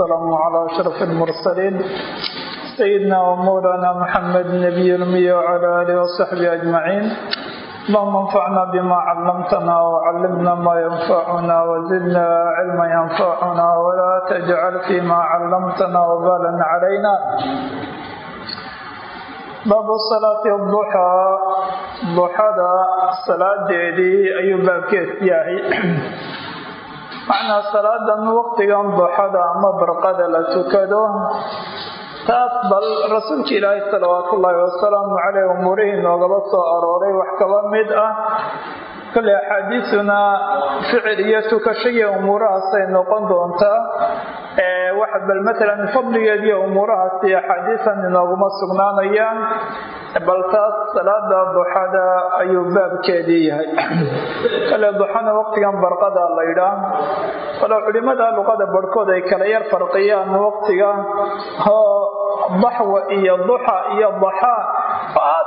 السلام على أشرف المرسلين سيدنا ومولانا محمد نبي المية وعلى آله وصحبه أجمعين اللهم انفعنا بما علمتنا وعلمنا ما ينفعنا وزدنا علما ينفعنا ولا تجعل فيما علمتنا وبالا علينا باب الصلاة الضحى ضحى صلاة ديدي أي باب كيف macnaa salaadan waqtigan duxada ama barqada la tukado taas bal rasuulka ilaahay salawaatu ullaahi wasalaamu caleyh umuurihii noogaba soo arooray wax kaba mid ah kale axaadiisuna ficil iyo tukashaiyo umuurahaasay noqon doontaa wax bal matalan fadligeed iyo umuurahaasi axaadiisan inooguma sugnaanayaan bal taas salaada duxada ayuu baabkeedii yahay. Kale duxana waqtigan barqada la ydhaa walow culimada luqada barhkood ay kala yar farqiyaan waqtiga oo daxwa iyo duxa iyo daxaa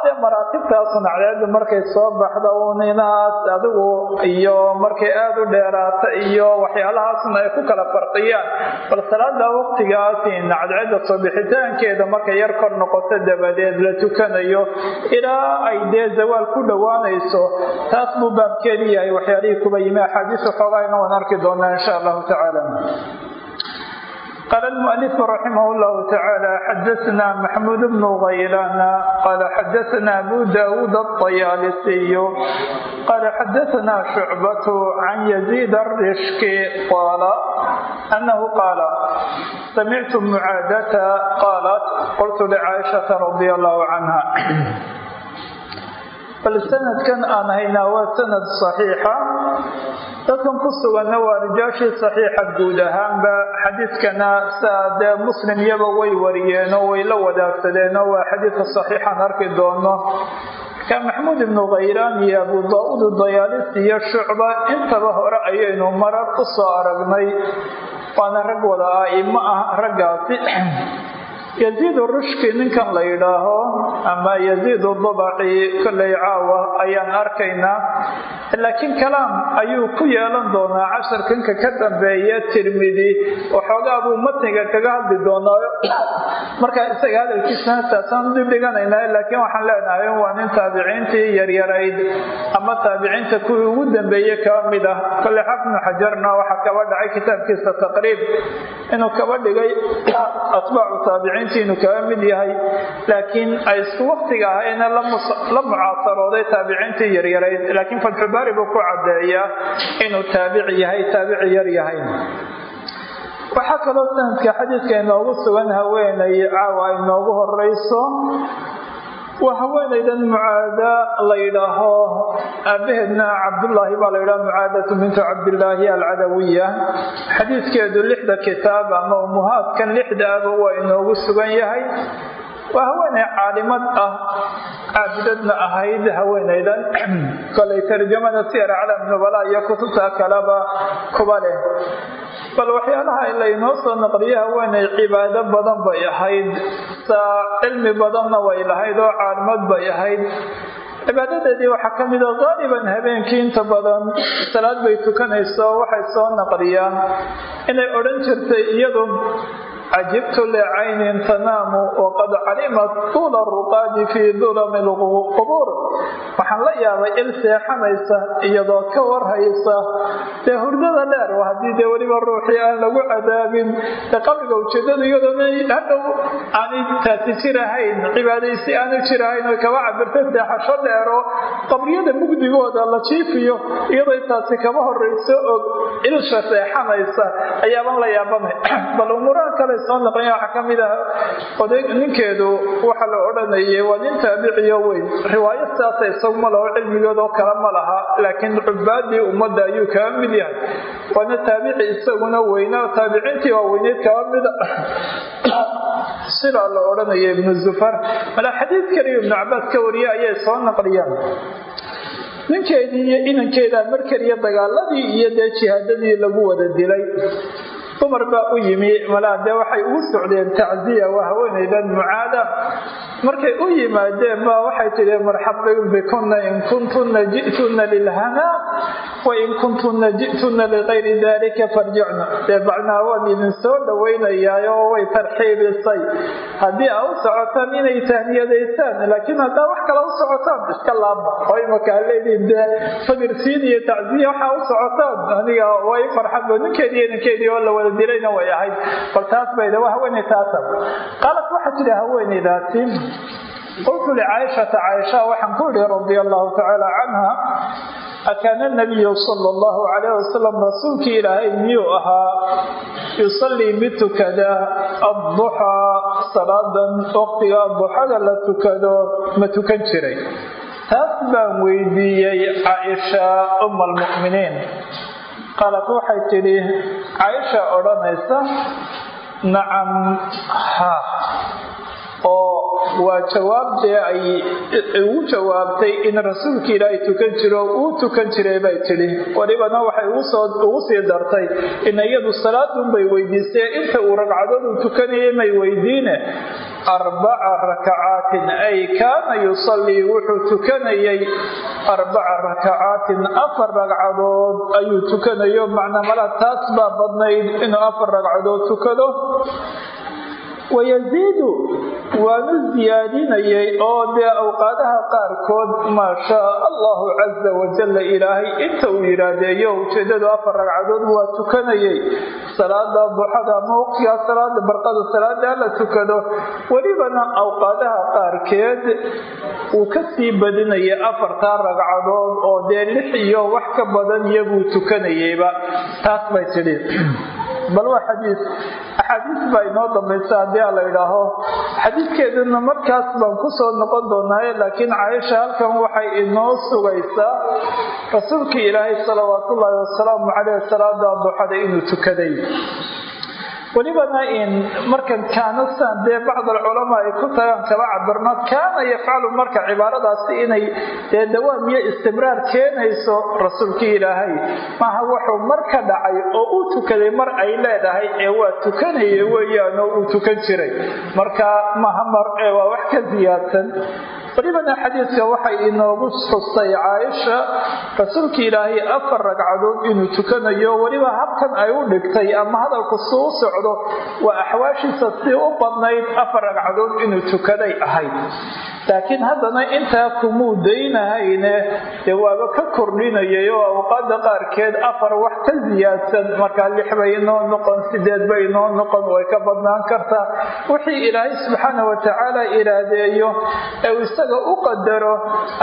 aadee maraatibtaasun cadceedu markay soo baxda uninaas adigu iyo markay aada u dheeraata iyo waxyaalahaasna ay ku kala farqiyaan. Bal salaada waqtigaasin cadceeda soo bixitaankeeda markay yar kor noqoto dabadeed la tukanayo ilaa ay dee zawaal ku dhowaanayso taas buu baabkeedi yahay waxyaalihii kuba yimi. Axaadiis xoogaayna waan arki doonaa insha allahu tacaala قال المؤلف رحمه الله تعالى حدثنا محمود بن غيلان قال حدثنا أبو داود الطيالسي قال حدثنا شعبة عن يزيد الرشك قال أنه قال سمعت معادة قالت قلت لعائشة رضي الله عنها bal sanadkan aan haynaa waa sanad saxiixa dadkan ku suganna waa rijaashii saxiixa guud ahaanba xadiidkana saa dee muslim iyaba way wariyeenoo way la wadaagsadeenoo waa xadiidka saxiixaan arki doono ka maxmuud ibnu khaylaan iyo abu dayaalis iyo shucba intaba hore ayaynu marar u soo aragnay. Waana rag wada aimo ah raggaasi yaziid rushki ninkan la yidhaaho ama yaziid dabaci kolley caawa ayaan arkaynaa laakiin kalaam ayuu ku yeelan doonaa casharkanka ka dambeeya tirmidi waxoogaa buu matniga kaga hadli doonaayo markaa isaga hadalkiisana taasaan dib dhiganaynaa laakiin waxaan leenahay waa nin taabiciintii yaryarayd ama taabiciinta kuwii ugu dambeeyey kaba mid ah kolley xafnu xajarna waxaa kaba dhacay kitaabkiisa taqriib inuu kaba dhigay atbaacu taabiciin inuu kaga mid yahay laakiin ay isku waktiga ahayna la mucaasarooday taabiciintii yaryarayd. Laakiin fatxubaari buu ku cadeeyaa inuu taabici yahay taabici yar yahay. Waxaa kaloo sanadka xadiidka inoogu sugan haweenay caawa inoogu horeyso waa haweenaydan mucaada la yidhaaho aabaheedna cabdullaahi baa la yidhaha mucaadatu bintu cabdillaahi alcadawiya. Xadiidkeedu lixda kitaab ama umuhaadkan lixdaaba waa inoogu sugan yahay. Waa haweenay caalimad ah caabidadna ahayd haweenaydan kolay tarjamada siyar calam nubala iyo kutubta kaleba kuba leh bal waxyaalaha laynoo soo naqliyo haweenay cibaado badan bay ahayd saa cilmi badanna way lahayd oo caalimad bay ahayd. Cibaadadeedii waxaa ka mida qaaliban habeenkii inta badan salaad bay tukanayso waxay soo naqliyaan. Inay odhan jirtay iyadu cajibtu licaynin tanaamu waqad calimat tuula ruqaadi fii dulami lqubuur waxaan la yaabay il seexanaysa iyadoo ka warhaysa. dee hurdada dheer haddii dee weliba ruuxii aan lagu cadaabin. dee qabriga ujeedadu iyadoona hadhow aanay taasi jirahayn cibaadaysi aanu jirahayn oy kaba cabirta seexasho dheero. qabriyada mugdigooda la jiifiyo iyadoo taasi kaba horayso og ilsha seexanaysa ayaaban la yaabanay bal umuuraha kale soo naqlin waxaa ka mid ah oday ninkeedu waxa la odhanayay waa nin taabiciyo weyn. Riwaayo sidaasa isaguma laho cilmigoodoo kale ma laha laakiin cubaadii ummadda ayuu kaga mid yahay. Waana taabici isaguna weynaa taabiciintii waa weyneyd kaba mida sidaa la odhanaya ibnu zufar. Malaa xadiid kaliya ibnu cabaas ka wariye ayay soo naqliyaan. Ninkeedii iyo inankeeda mar dagaaladii iyo dee jihaadadii lagu wada dilay dumar baa u yimi malaa dee waxay ugu socdeen tacziya waa haweenaydan mucaada. Markay u yimaadeen baa waxay tidhi marxaban bikunna in kuntunna ji'tunna lilhanaa wain kuntuna ji'tuna ligayri dalika farjicna dee waan idin soo dhowaynayaa oo way tarxiibisay haddii aa u socotaan inay tahniyadaysaan laakiin haddaa wax kale u socotaan iska laabma. Oo imaka aleediin dee sabirsiin iyo tacsiya waxaa u socotaan. Aniga way farxadba ninkeedii ninkeedii oo la wada dilayna way ahayd. Bal taas bayda waa haweeney taasa qaalat waxaa tidhi haweeneydaasi qultu licaaishata caaisha waxaan ku idhi radia allahu tacaala canha akaana nabiyu sala allahu calayh wasalam rasuulkii ilaahay miyuu ahaa? Yusallii mid tukada adduxaa salaadan waqtiga duxada la tukado ma tukan jiray. Taas baan weydiiyey caaisha uma qaalat waxay tidhi caaisha odhanaysa nacam ha. Oo waa jawaabdee ay ugu jawaabtay in rasuulka ilaahay tukan jiro uu tukan jiray bay tidhi. Walibana waxay ugu sii dartay in iyadu salaadunbay weydiisay inta uu ragcadood uu tukanayay may weydiine arbaca rakacaatin ay kaana yusallii wuxuu tukanayay arbaca rakacaatin afar ragcadood ayuu tukanayo. Macnaa mala taas baa badnayd inuu afar ragcadood tukado wayaziidu waanu siyaadinayay oo dee awqaadaha qaarkood maa shaa allahu casa wajalla ilaahay inta uu yidhaahdeeyo ujeedadu afar ragcadood waa tukanayay salaada duxada ama waqtigaa salaada barqada salaadaa la tukado welibana awqaadaha qaarkeed uu ka sii badinayay afartaa ragcadood oo dee lix iyo wax ka badan iyaguu tukanayayba taas bay tidhi bal waa xadiis. Axaadiis baa inoo dambaysa haddii a la idhaaho xadiidkeeduna markaas baan ku soo noqon doonaaye laakiin caaisha halkan waxay inoo sugaysaa rasuulkii ilaahay salawaatullaahi wasalaamu caleyh salaada duxada inuu tukaday welibana kaana san dee bacd alculamaa ay ku tagaan kaba cabirno kaana yafcalu marka cibaaradaasi inay dee dawaam iyo istimraar keenayso rasuulkii ilaahay. Maaha wuxuu mar ka dhacay oo uu tukaday mar ay leedahay ee waa tukanaya weeyaan oo uu tukan jiray. Marka maha mar ee waa wax ka siyaadsan welibana xadiidka waxay inoogu xustay caaisha rasuulkii ilaahay afar ragcadood inuu tukanayo weliba habkan ay u dhigtay ama hadalku suu socdo waa axwaashiisa si u badnayd afar ragcadood inuu tukaday ahayd. Laakiin haddana intaa kumuu daynahayne dee waaba ka kordhinayay oo awqaada qaarkeed afar wax ka siyaadsan markaa lix bay inoo noqon sideed bay inoo noqon way ka badnaan kartaa. Wixii ilaahay subxaana watacaala iraadeeyo ee isaga u qadaro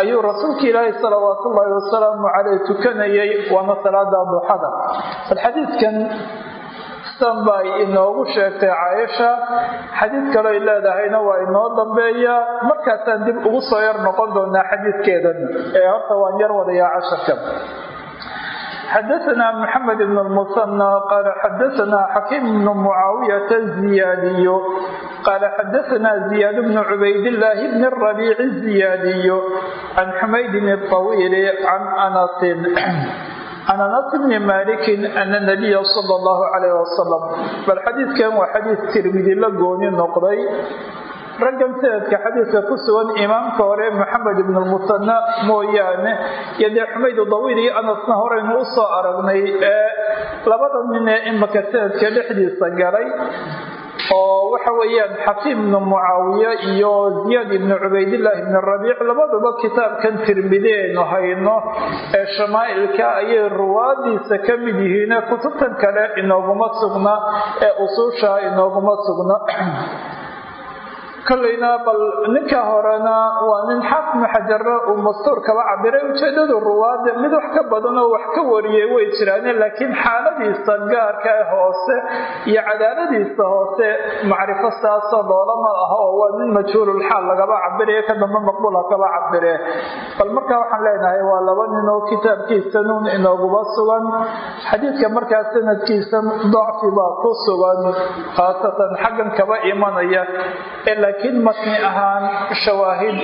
ayuu rasuulka ilaahi salawaatullaahi wasalaamu caleyh tukanayay waana salaada duxada. Bal xadiidkan san bay inoogu sheegtay caaisha xadiid kaleoy leedahayna waa inoo dambeeya. Markaasaan dib ugu soo yar noqon doonaa xadiidkeedan ee horta waan yar wadayaa casharka xadaana mxamed ibn musanى qaala xadaana xakiim bnu mucaawiyata ziyaadiyo qaala xadaana ziyaad bnu cubaydillaahi bni rabiici ziyaadiyo can xumaydin awiili can anasin can anas bni maalikin ana nabiya sal اllahu calayh wasalam bal xadiidkan waa xadiid tirmidi la gooni noqday raggan sanadka xadiidka ku sugan imaamka hore maxamed ibn lmusana mooyaane iyo dee xumayd dawiil iyo anasna horeynu u soo aragnay ee labada nin ee imaka sanadka dhexdiisa galay oo waxa weeyaan xakiim ibnu mucaawiye iyo ziyaad ibnu cubaydillaahi ibni rabiic labaduba kitaabkan tirmidi aynu hayno ee shamaa'ilka ayay ruwaadiisa ka mid yihiine kutubtan kale inooguma sugna ee usuusha inooguma sugna kolleyna bal ninka horena waa nin xaafmu xajaro uu mastuur kaba cabiray ujeedadu ruwaada mid wax ka badanoo wax ka wariyay way jiraane laakiin xaaladiisa gaarka ee hoose iyo cadaaladiisa hoose macrifo saasoo loolama aha oo waa nin majhuululxaal lagaba cabirayo ka dambe maqbuula kaba cabire bal markaa waxaan leenahay waa laba nin oo kitaabkiisa nuun inooguba sugan. Xadiidka markaa sanadkiisa dacfi baa ku sugan khaasatan xaggan kaba imanaya laakiin matni ahaan shawaahid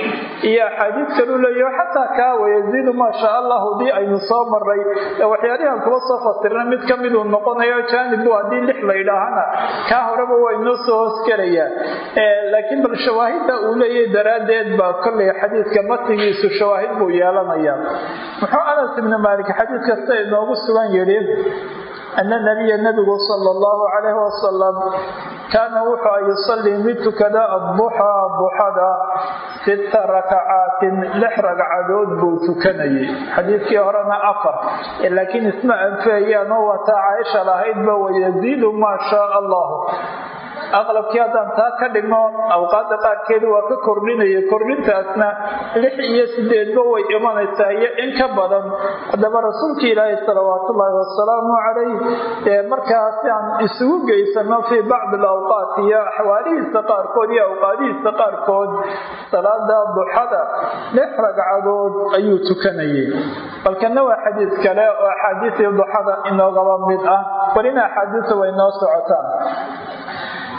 iyo axaadiid kalu leeyaho xataa kaa wayaziidu maa shaa allahu dii aynu soo maray waxyaalihan kuba soo fasirna mid ka miduu noqonayo jaanibu haddii lix la ydhaahana kaa horeba waa inoo soo hoosgelayaa laakiin bal shawaahidda uu leeyahay daraaddeed baa kollay xadiidka matnigiisu shawaahid buu yeelanayaa. Muxuu anas ibni maalik xadiid kasta inoogu sugan yidhi ana nabiya nabigu sala allahu calayhi wasalam kaana wuxuu a yusallii mid tukada adduxaa duxada sita rakacaatin lix ragcadood buu tukanayay. Xadiidkii horena afar. Laakiin isma anfeeyaanoo wataa caaisha lahaydba wayaziidu maa shaa allahu aqlabkii haddaan taa ka dhigno awqaada qaarkeedu waa ka kordhinaya kordhintaasna lix iyo sideedba way imanaysaa iyo in ka badan. Haddaba rasuulka ilaahi salawaatullaahi wasalaamu calayh ee markaasi aan isugu geysano fii bacdi alawqaat iyo axwaalihiisa qaarkood iyo awqaadihiisa qaarkood salaada duxada lix ragcadood ayuu tukanayay. Balkana waa xadiid kale oo axaadiisii duxada inoogaba mid ah. Welina axaadiisa way noo socotaan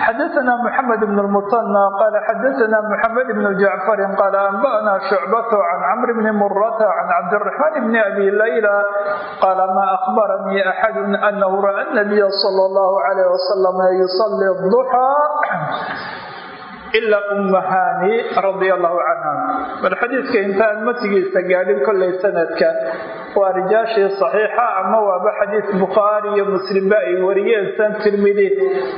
xadaana mxamed bn muana qaala xadaana mxamed bn jacfari qaala anba'na shucbat can camr bni murata can cabdiraxmaan bni abi layla qaala maa ahbaranii axadu anahu ra'a nabiya sal llahu alayh wasalama yusali duxaa ila umahani radia allahu canha bal xadiidka intaan matigiisa gaadhin kolay sanadkan waa rijaashii saxiixa ama waaba xadiis bukhaari iyo muslimba ay wariyeen san tirmidi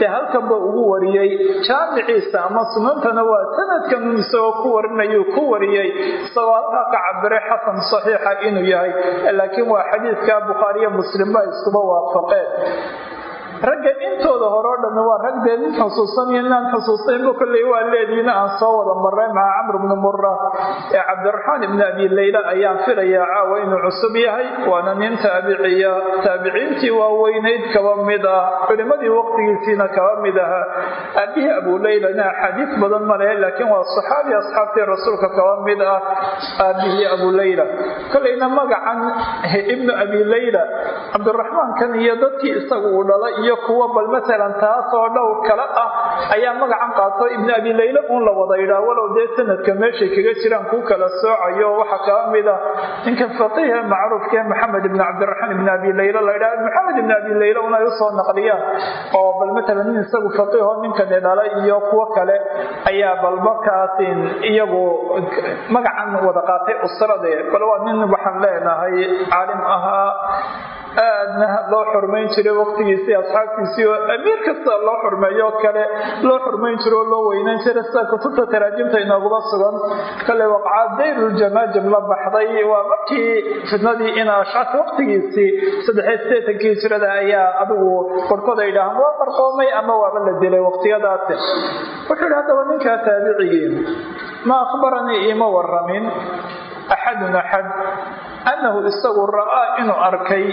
dee halkanba ugu wariyey jaamiciisa ama sunantana waa sanadkan isagoo ku warinayuu ku wariyey. Isagoo halkaa ka cabiray xasan saxiixa inuu yahay laakiin waa xadiidka bukhaari iyo muslimba iskuba waafaqeen ragga intooda hore o dhan waa rag dee nin xusuusan iyo inaan xusuusanba kolley waa leediina aan soo wada maray maca camr bni mura ee cabdiraxmaan ibni abi leyla ayaan filayaa caawa inuu cusub yahay waana nin taabiciya taabiciintii waaweynayd kaba mid ah. Culimadii waqtigiisiina kaba mid ahaa aabihii abu leylana axaadiis badan ma laakiin waa saxaabi asxaabtii rasuulka kaba mid ah aabihii abu leyla kolleyna magacan ibnu abi leyla cabdiraxmaankan iyo dadkii isaga uu dhalay iyo kuwa bal maalan taasoo dhowr kale ah ayaa magacan qaato ibnu abi leyla uun la wada yidhaah walow dee sanadka meeshay kaga jiraan kuu kala soocayo waxaa kaba mid ah. Ninka faqiihe macruufkee maxamed ibni cabdiraxmaan ibni abi leyla la yidhaha maxamed ibni abi leyla un ay u soo naqliyaan oo bal maalan nin isagu faqiiho ninkani dhalay iyo kuwo kale ayaa bal markaasin iyagu magacan wada qaatay usrade bal waa nin waxaan leenahay caalim ahaa aadna loo xurmayn jiray waqtigiisii asxaabtiisii oo amiir kasta loo xurmeeyo kale loo xurmayn jiro oo loo weynayn jiray. Sida kutubta taraajimta inooguma sugan kale waqcaa dayruljamaajim la baxday. Waa markii fitnadii in ashcas waqtigiisii saddexiy sideetankii hijrada ayaa adigu qorkood ay dhahaan waa qarqoomay ama waaba la dilay waqtiyadaasi wuxuu yidhi haddaba ninkaa taabicigii ma akhbaranii iima waramin axadun axad annahu isagu ra'aa inuu arkay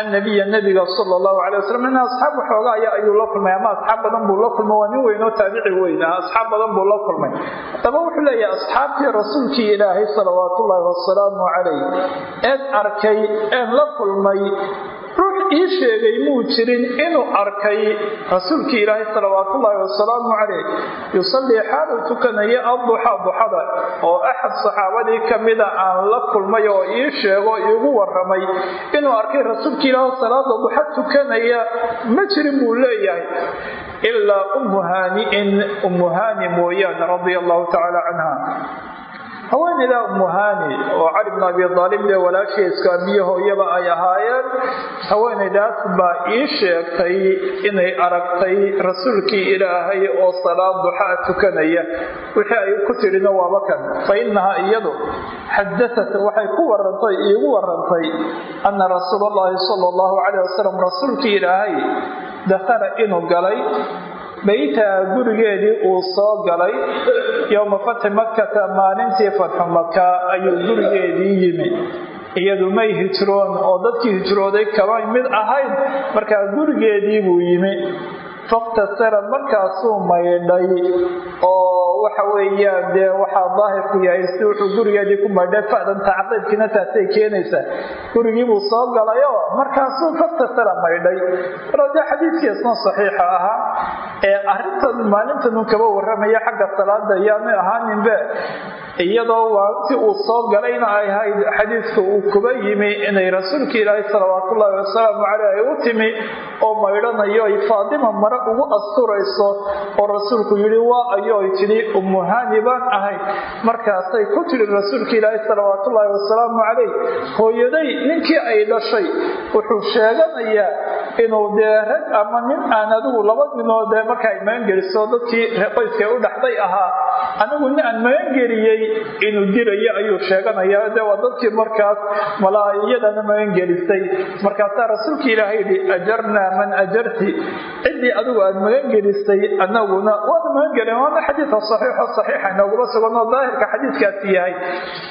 annabiya nabiga sala allahu calay wasalam in asxaab waxoogaa aya ayuu la kulmay ama asxaab badan buu la kulmay waa nin weyn oo taabici weyn ah asxaab badan buu la kulmay haddaba wuxuu leeyahay asxaabtii rasuulkii ilaahay salawaatullaahi wasalaamu calayh eed arkay een la kulmay ii sheegay muu jirin inuu arkay rasuulkii ilaahay salawaatullaahi wasalaamu calayh. Yusallii xaaluu tukanaya adduxa duxada oo axad saxaabadii kamida aan la kulmay oo ii sheego iigu waramay inuu arkay rasuulkii ilaahay salaada duxa tukanaya ma jirin buu leeyahay. Ilaa ummu haani'in ummu haani mooyaane radia allahu tacaala canha haweeneydaa umuhani oo cali bn abi aalib dee walaashiiska abiyo hooyaba ay ahaayeen haweeneydaas baa ii sheegtay inay aragtay rasuulkii ilaahay oo salaad duxaa tukanaya. Wixii ay ku tidhina waaba kan fa inahaa iyadu xadaat waxay ku warantay iigu warantay ana rasuul allahi sala allahu calayh wasalam rasuulkii ilaahay dakhala inuu galay baytaha gurigeedii uu soo galay yowma fatxi makata maalintii fatxu maka ayuu gurigeedii yimi. Iyadu may hijroon oo dadkii hijrooday kaba mid ahayd markaa gurigeedii buu yimi. Faktasara markaasuu maydhay oo waxa weeyaan dee waxaa daahirku yahay si wuxuu gurigeedii ku maydhay fadan tacqiibkiina taasay keenaysaa. Gurigiibuu soo galayoo markaasuu faktasara maydhay. Walow dee xadiidkiisna saxiixa ahaa ee arrintan maalintanuu kaba waramaya xagga salaada yaanay ahaaninbe iyadoo waanti uu soo galayna ay ahayd xadiidka uu kuba yimi inay rasuulka ilaahay salawaatullaahi wasalaamu caleyh ay u timi oo maydhanayo ay faadima mare ugu asturayso oo rasuulku yidhi waa ayo ay tidhi umuhani baan ahay. Markaasay ku tidhi rasuulka ilaahay salawaatullaahi wasalaamu caleyh hooyaday ninkii ay dhashay wuxuu sheeganayaa inuu dee rag ama nin aan adigu laba ninoo dee marka ay dadkii qoyska u dhaxday ahaa anigu nin aan magangeliyey inuu dirayo ayuu sheeganayaa. De waa dadkii markaas malaa'iyadana magangelisay markaasaa rasuulka ilaahay yidhi ajarnaa man ajarti. Ciddii adigu aad magangelisay anaguna waana magangelin waana xadiidka saxiixo saxiixa inooguma suganoo daahirka xadiidkaasi yahay.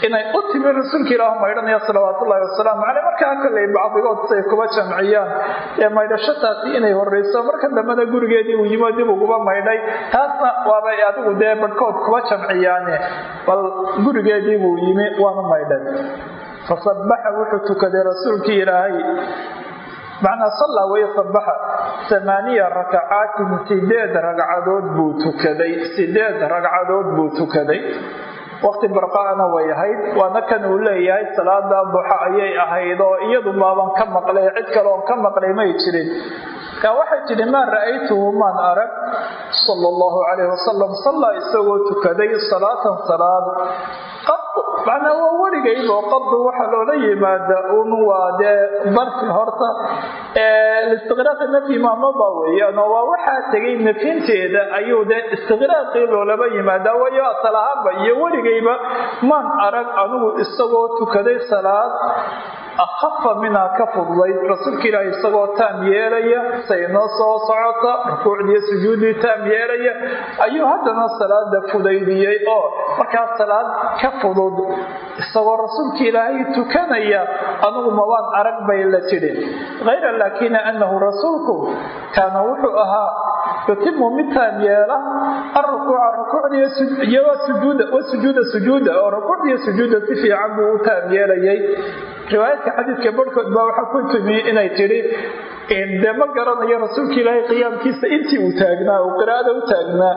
Inay u timi rasuulka ilaah maydhanaya salawaatullaahi wasalaamu caleyh. Markaa kolley bacdigood say kuba jamciyaan. Ee maydhashataasi inay horreyso marka dambena gurigeedii uu yimo dib uguba maydhay taasna waabay adigu dee badhkood kuba jamciyaane bal gurigeedii buu yimi waana maydhay fasabaxa wuxuu tukaday rasuulkii ilaahay. Macnaa sallaa weye sabaxa amaaniya rakacaatin sideed ragcadood buu tukaday sideed ragcadood buu tukaday waqti barqaana way ahayd. Waana kan uu leeyahay salaada duxa ayay ahayd oo iyadu baaban ka maqlay cid kale oon ka maqlay may jirin. Kaa waxay tidhi maa ra'aytuhu maan arag? Sala allahu calayh wasalam sallaa isagoo tukaday salaatan salaad qadu macnaa waa weligaybo qadu waxaa loola yimaada un waa dee darfi horta istiqraaqi nafyi maamaba weeyaan oo waa waxaa tegay nafyinteeda ayuu dee istiqraaqii loolaba yimaadaa wayo asal iyo weligayba maan arag anigu isagoo tukaday salaad akhafa minaa ka fudlayd rasuulka ilaahi isagoo taam yeelaya say noo soo socota rukuucdiiyo sujuuddii taam yeelaya ayuu haddana salaada fudaydiyey oo markaas salaad ka fudud isagoo rasuulka ilaahay tukanaya anugu mabaan arag bay la tidhi. Hayra laakina annahu rasuulku kaana wuxuu ahaa yutimu mid taam yeela arukuuca rukuucdiiyo sujuuda sujuuda oo rukuucdiiyo sujuuda si fiican buu u taam yeelayay riwaayadka xadiidka barhkood baa waxaa ku timi inay tidhi dee ma garanayo rasuulka ilaahay qiyaamkiisa intii uu taagnaa uu qiraa'ada u taagnaa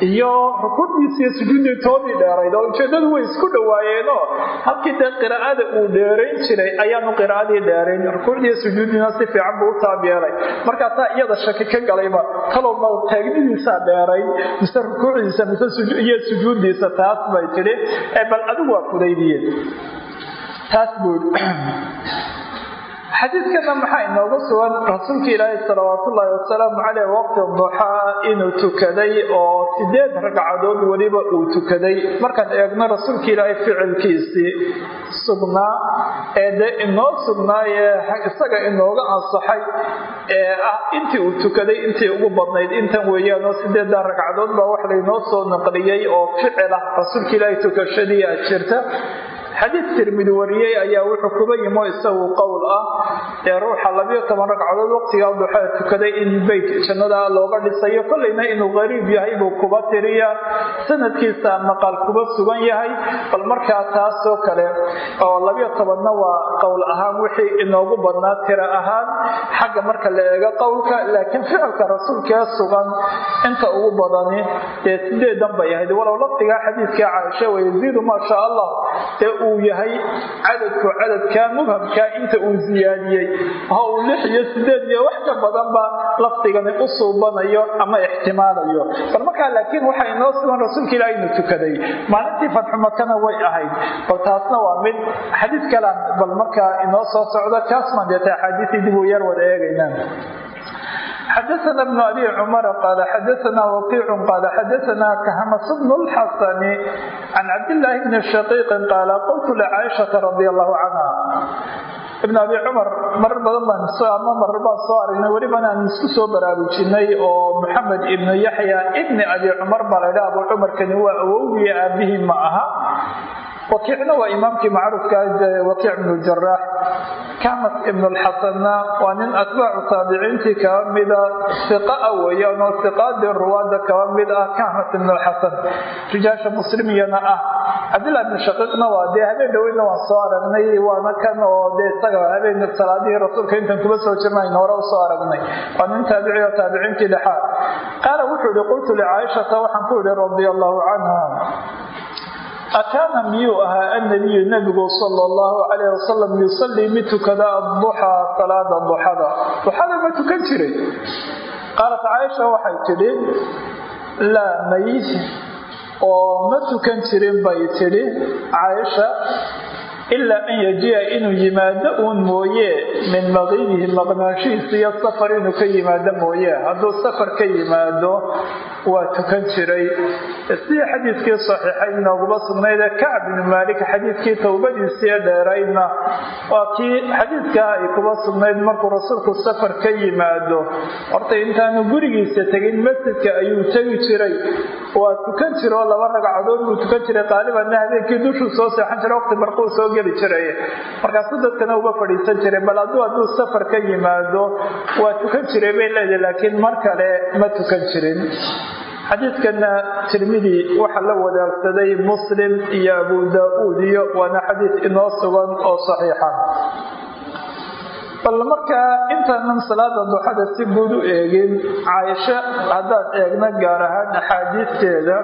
iyo rukuucdiisa iyo sujuuddii toodii dheerayd oo ujeedadu way isku dhawaayeenoo halkii dee qiraa'ada uu dheerayn jiray ayaanu qiraa'adii dheerayn rukuucdiiyo sujuuddiina si fiican buu u taab markaasaa iyada shaki ka galayba talow ma taagnidiisaa dheerayn mise rukuucdiisa mise iyo sujuuddiisa taas bay tidhi. Bal adigu waa fudaydiye taas buu xadiidkana maxaa inoogu sugan? Rasuulka ilaahi salawaatullaahi wasalaamu caleyh waqti duxaa inuu tukaday oo sideed ragcadood weliba uu tukaday. Markaan eegno rasuulka ilaahay ficilkiisii sugnaa ee dee inoo sugnaayee isaga inooga ansaxay ee ah intii uu tukaday intii ugu badnayd intan weeyaan oo sideeddaa ragcadood baa wax laynoo soo naqliyey oo ficil ah. Rasuulka ilaahay tukashadii a jirta xadiid tirmidi wariyey ayaa wuxuu kuba yimo isagu qowl ah ee ruuxa labiyo toban ragcadood waqtigaa duxaa tukaday in beyt jannada looga dhisayo. Kollayna inuu qariib yahay buu kuba tiriya. Sanadkiisa maqal kuba sugan yahay. Bal markaa taasoo kale oo labiyo tobanna waa qowl ahaan wixii inoogu badnaa tira ahaan xagga marka la eego qowlka laakiin ficilka rasuulkee sugan inta ugu badani dee sideedan bay ahayd walow lafdigaa xadiidka caaisha wayaziidu maa sha allah ee uu yahay cadadku cadadkaa mubhamkaa inta uu siyaadiyey oo uu lix iyo sideed iyo wax ka badanba lafdigani u suubanayo ama ixtimaalayo bal markaa laakiin waxaa inoo sugan rasuulka ilaah inuu tukaday maalintii fatxu makana way ahayd bal taasna waa mid xadiid kalaan bal markaa inoo soo socdo kaasmaan deeta axaadiisii dib uu yar wada eegaynaa xdثna بن أbي cمر qال xdثna وقيع qال xdثna khms بن الxسن عن cabdاللahi بن شhقيq qال qلت لcاaشhaةa رضي الله عنها ibn abi cumar marar badan baan ama marar baan soo aragnay. Welibana aan isku soo baraarujinay oo maxamed ibnu yaxya ibni abi cumar baa laydha abu cumarkani waa awowgiya aabihii ma aha wakiicna waa imaamkii macruufka wakiic ibnu jaraax kamas ibnu lxasanna waa nin atbaacu taabiciintii kaba mida iqa weeyaan oo iqaadii ruwaada kaba mid ah kamas ibnu lxasan rijaasha muslimiyana ah. Cabdillahi ibnu shaqiiqna waa dee habeen dhoweyna waan soo aragnay waana kan oo dee isaga habeen salaadihii rasuulka intan kuba soo jirnayn hore u soo aragnay. Waa nin taabici oo taabiciintii dhexaad. Qaala wuxuu ihi qultu licaaishata waxaan ku idhi radia allahu canha akaana miyuu ahaa annabiyu nabigu sala allahu calayh wasalam yusallii mid tukada adduxaa salaada duxada duxada ma tukan jiray qaalat caaisha waxay tidhi laa mayd oo ma tukan jirin bay tidhi caaisha ilaa an yajiya inuu yimaado uun mooye min maqiibihi maqnaanshihiisa iyo safar inuu ka yimaado mooye hadduu safar ka yimaado waa tukan jiray. Sidii xadiidkii saxiixayd nooguma sugnaydee kacb bnu maalik xadiidkii towbadiisii dheeraydna waa kii xadiidkaa ay kuba sugnayd markuu rasuulku safar ka yimaado. Horta intaanu gurigiisa tegin masjidka ayuu tegi jiray. Waa tukan jira oo laba ragcadood buu tukan jiray. Qaalibanna habeenkii dushuu soo seexan jiray waqti barquu soo geli jiray. Markaasu dadkana uga fadhiisan jiray bal hadduu hadduu safar ka yimaado waa tukan jiray bay leedahay laakiin mar kale ma tukan jirin xadiidkana tirmidi waxaa la wadaagsaday muslim iyo abu daa-uud iyo waana xadiid inoo sugan oo saxiixa. Bal markaa intaanan salaada duxada si guud u eegin caaisho haddaad eegna gaar ahaan axaadiisteeda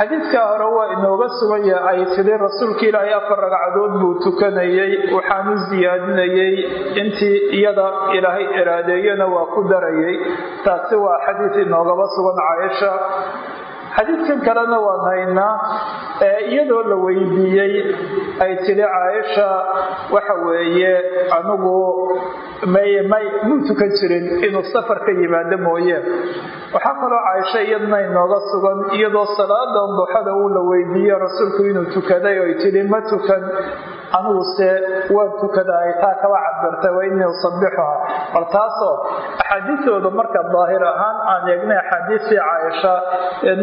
xadiidkaa hore waa inooga suganya ay tidhi rasuulka ilaahay afar ragcadood buu tukanayay waxaanu siyaadinayay intii iyada ilaahay iraadeeyana waa ku darayay. Taasi waa xadiid inoogaba sugan caaisha xadiidkan kalena waan haynaa iyadoo la weydiiyey ay tidhi caaisha waxa weeye anigu may may muu tukan jirin inuu safar ka yimaado mooye. Waxaa kaloo caaisha iyadna inooga sugan iyadoo salaadan duxada uu la weydiiye rasuulku inuu tukaday oy tidhi ma tukan aniguse waan tukada ay taa kaba cabirtay wa inii usabixuha bal taasoo axaadiistooda marka daahir ahaan aan eegnay axaadiistii caaisha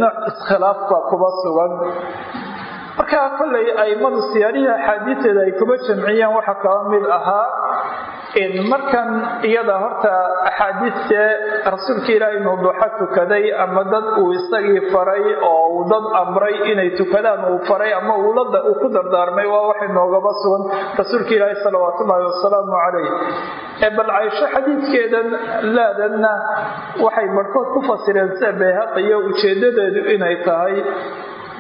nooc iskhilaaf baa kuba sugan. Markaa kollay aimadu siyaarihii axaadiisteeda ay kuba jamciyeen waxaa kaba mid ahaa markan iyada horta axaadiistee rasuulka ilaahi inuu duxo tukaday ama dad uu isagii faray oo uu dad amray inay tukadaan uu faray ama uu ku dardaarmay waa wax inoogaba sugan. Rasuulka ilaahi salawaat ullaahi wasalaamu calayh bal caysho xadiidkeedan laadanna waxay barhkood ku fasireen sida bayhaqiyo ujeedadeedu inay tahay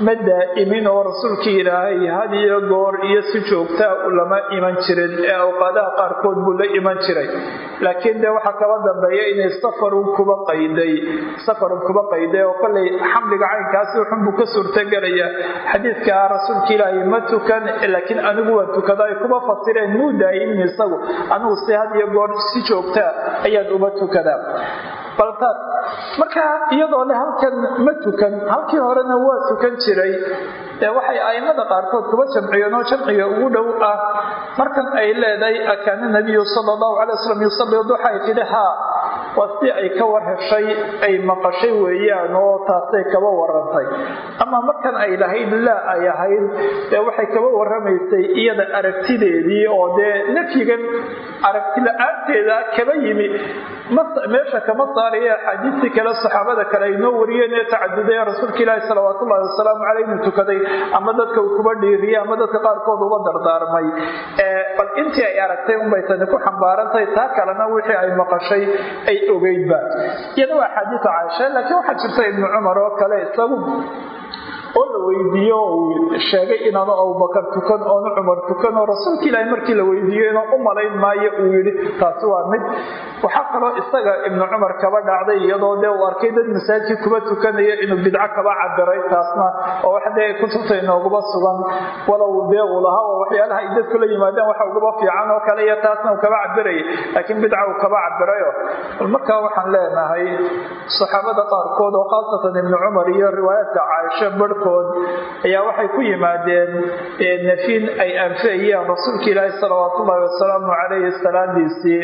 ma daa'imin oo rasuulkii ilaahay had iyo goor iyo si joogtaa lama iman jirin ee awqaadaha qaarkood buu la iman jiray. Laakiin dee waxaa kaba dambeeya inay safarun kuba qayday safarun kuba qayday oo kollay xamliga caynkaasi wuxun buu ka suurtagelaya. Xadiidka rasuulka ilaahay ma tukan laakiin anigu waan tukada. Ay kuba fasireen muu daa'imin isagu anigu si had iyo goor si joogtaa ayaan uma tukadaa baltaas marka iyadoo le halkan ma tukan halkii horena waa tukan jiray. Ee waxay aimada qaarkood kuba jamciyeen oo jamciga ugu dhow ah. Markan ay leedahay akaana nabiyu sala allahu calay wasalam yusalli duxa ay tidhi haa waa si ay ka war heshay ay maqashay weeyaan oo taasay kaba warantay. Ama markan ay lahayd laa ay ahayd dee waxay kaba waramaysay iyada aragtideedii oo dee nafyigan aragti la'aanteeda kaba yimi. Meesha kama saaraya axaadiistii kale saxaabada kale ay wariyeen ee tacaduday rasuulka ilaahi salawaat ullahi wasalaamu caleyh inuu tukaday ama dadka uu kuba dhiiriyey ama dadka qaarkood uga dardaarmay. Bal intii ay aragtay unbay tani ku xambaarantahay taa kalena wixii ay maqashay ay ogeydba iyada waa axaadiisa caaisha laakiin waxaa jirta ibnu cumar oo kale isagu oo la weydiiyo uu sheegay inaanu abubakar tukan oonu cumar tukan oo rasuulka ilaahi markii la weydiiyo inuu u malayn maayo uu yidhi taasi waa mid. Waxaa kaloo isaga ibnu cumar kaba dhacday iyadoo dee uu arkay dad masaajidkii kuba tukanaya inuu bidco kaba cabiray taasna oo wax dee kutubta inooguma sugan. Walow dee uu lahaa oo waxyaalaha ay dadku la yimaadeen waxa uguba fiican oo kale iyo taasna uu kaba cabirayay laakiin bidca uu kaba cabirayo bal waxaan leenahay saxaabada qaarkood oo khaasatan ibnu cumar iyo riwaayaadka caaisha barhkood ayaa waxay ku yimaadeen nafin ay anfiyayeen rasuulka ilaahi salawaat ullaahi wasalaamu calayhi salaadiisii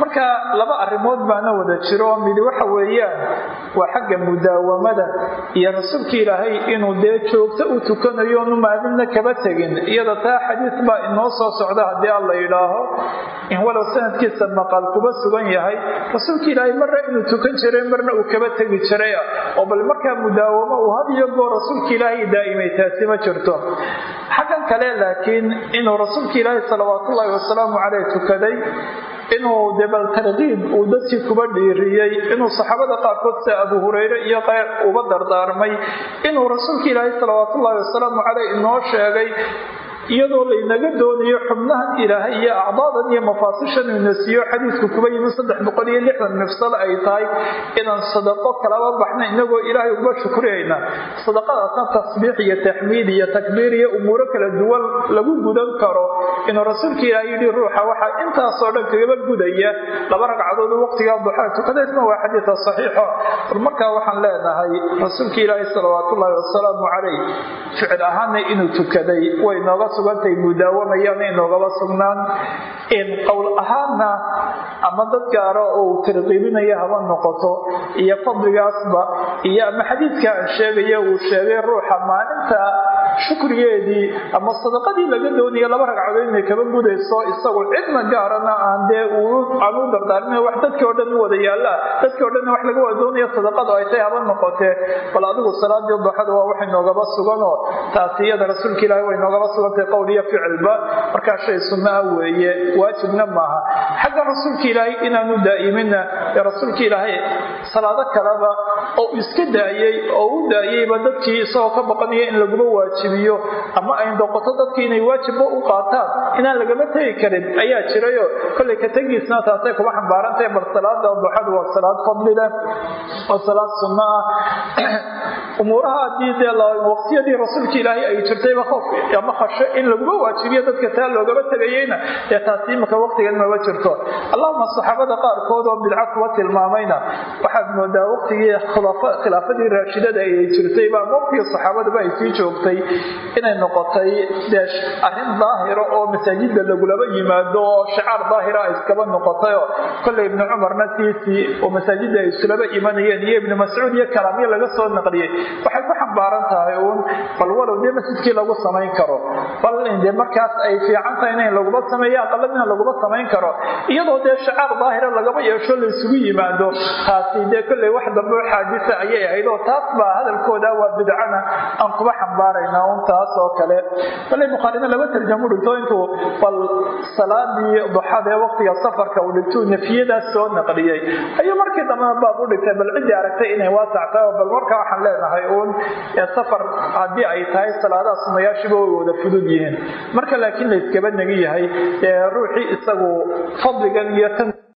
marka laba arrimood baana wada jiro midi waxa weeyaan waa xagga mudaawamada iyo rasuulka ilaahay inuu dee joogto u tukanayo onu maalinna kaba tegin. Iyada taa xadiis baa inoo soo socda haddii alla yidhaaho in walow sanadkiisa maqal kuba sugan yahay rasuulka ilaahay marna inuu tukan jiray marna uu kaba tegi jiray oo bal markaa mudaawamo uu had iyo goor rasuulka ilaahay daa'imay taasi ma jirto. Xaggan kale laakiin inuu rasuulka ilaahay salawaatullaahi wasalaamu caleyh tukaday inuu de bal tarkiib uu dadkii kuba dhiiriyey inuu saxaabada qaarkood sida abu hureyre iyo qayr uba dardaarmay inuu rasuulka ilaahay salawaat ullahi wasalaamu caleyh inoo sheegay iyadoo laynaga doonayo xubnahan ilaahay iyo acdaadan iyo mafaasishan ina siiyo xadiidku kuba yimi saddex boqol iyo lixdan mifsal ay tahay inaan sadaqo kalaba baxna inagoo ilaahay uga shukriyayna sadaqadaasna tasbiix iyo taxmiid iyo takbiir iyo umuuro kala duwan lagu gudan karo. Inuu rasuulka ilaahay yidhi ruuxa waxaa intaasoo dhan kagaba gudaya. Laba ragcadood waqtigaa duxaa tukadaysna waa xadiida saxiixo bal waxaan leenahay rasuulka ilaahay salawaatullaahi wasalaamu caleyh ficil ahaana inuu tukaday way nooga sugantay mudaawamayaan inoogaba sugnaan in qowl ahaanna ama dad gaara oo uu tarqiibinaya haba noqoto iyo fadligaasba iyo ama xadiidka aan sheegaya uu sheegay ruuxa maalinta shukrigeedii ama sadaqadii laga doonaya laba ragcadood inay kaba gudayso isagu cidna gaarana aan dee aan u dardaarin wax dadkii o dhan u wada yaalla dadkii o dhanna wax laga wada doonaya sadaqadu ay tahay haba noqotee. Bal adigu salaadii duxada waa waxay noogaba suganoo taasi iyada rasuulka ilaahi way noogaba sugantay qowl iyo ficilba. Markaa shay sunna ah weeye waajibna maaha. Xagga rasuulka ilaahay inaanu daa'imina ee rasuulka ilaahay salaado kaleba oo iska daayey oo u daayeyba dadkii isagoo ka baqanaya in laguma waajibiyo ama ay noqoto dadkii inay waajibba u qaataan inaan lagama tegi karin ayaa jirayo. Kollay ka tegiisna taasay kuma xambaarantahay bal salaada duxadu waa salaad fadli leh waa salaad sunno ah. Umuuraha haddii dee waqtiyadii rasuulka ilaahay ay jirtayba qof ama khasho in laguma waajibiyo dadka taa loogama tegayeyna ee taasi imika waqtigan maba jirto. Allahuma saxaabada qaarkood oo bidca kuwa tilmaamayna waxaad moodaa waqtigii khilaafadii raashidada ay jirtayba ama waqtigii saxaabaduba ay sii joogtay inay noqotay dee arrin daahira oo masaajida lagulaba yimaado oo shicaar daahira ay iskaba noqotayoo kolley ibnu cumarna tiisii oo masaajida ay islaba imanayeen iyo ibnu mascuud iyo kalaamyo laga soo naqliyey. Waxay ku xambaaran tahay uun bal walow dee masjidkii lagu samayn karo bal de markaas ay fiican tahay in laguma sameeyo aqaladina laguma samayn karo iyadoo dee shacaar daahira lagama yeesho la isugu yimaado taasi dee kolley wax dambe xaadisa ayay ahayd oo taas baa waa bidcana aan kuba xambaarayna un taas oo kale. Kolley bukhaarina laba tarjamu dhinto intuu bal salaadii duxada ee waqtiga safarka uu dhintuu nafiyadaas soo naqliyey. Ayuu markii dambena baab u dhigtay bal ciddii aragtay inay waasac tahay oo bal markaa waxaan leenahay uun safar haddii ay tahay salaadaha sunayaashiba way wada fudud yihiin. Marka laakiin la iskaba negi yahay ruuxii isagu fadligan iyo tan